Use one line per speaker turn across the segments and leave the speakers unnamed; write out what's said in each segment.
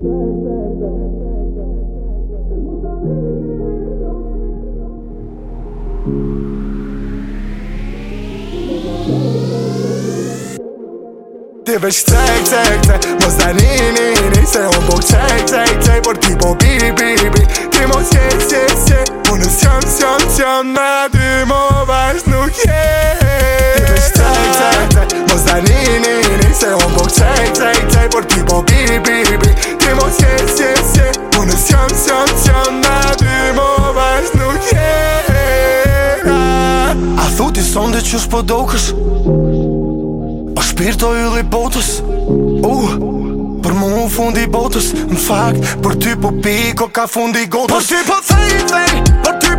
Te veci trec, trec, trec Mă stai ni, ni, ni, se o boc, trec
Sonë dhe që shpo dokës O shpirë të ojë dhe botës U, uh, për mu fundi botës Në fakt, për ty po piko ka fundi gotës po po Për ty po fejt vej, për ty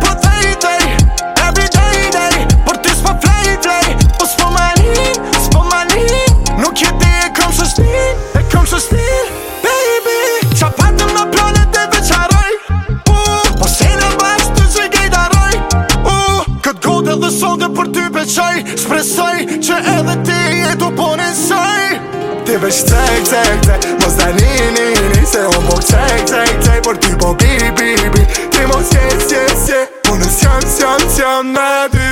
presoj që edhe ti e të ponesoj Ti veç cek, cek, cek, mos da ni, ni, ni Se o po cek, cek, cek, por ti po bi, bi, bi Ti mos jes, jes, jes, jes, jes, jam, jam, jam jes, jes,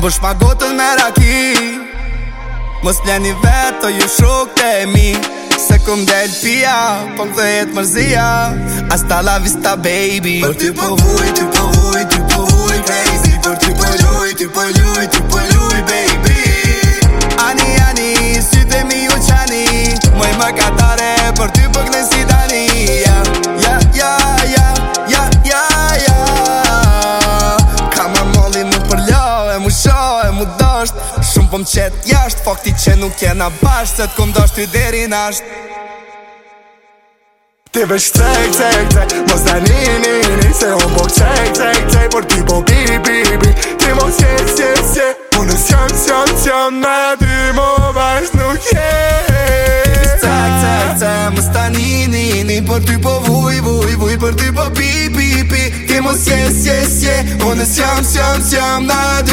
mbush gotën me raki Mos pleni vetë, o ju shok të e mi Se këm del pia, po më mërzia Hasta la vista, baby Për ti po vuj, ti po vuj, ti po vuj, crazy Për ti po ljuj, ti po ljuj po më qet jasht Fakti që nuk kena bashk Se t'kom
dasht ty deri nasht Ti veç cek, cek, cek Mos da ni, ni, ni Se on po cek, cek, cek Por ti po bi, bi, bi Ti mos kje, kje, kje Unë s'jam, s'jam, s'jam Me ty mo bashk nuk je
Më sta një një një Për ty po vuj, vuj, vuj Për ty po pi, pi, pi Ti mos jes, jes, jes Unë s'jam, s'jam, s'jam Në dy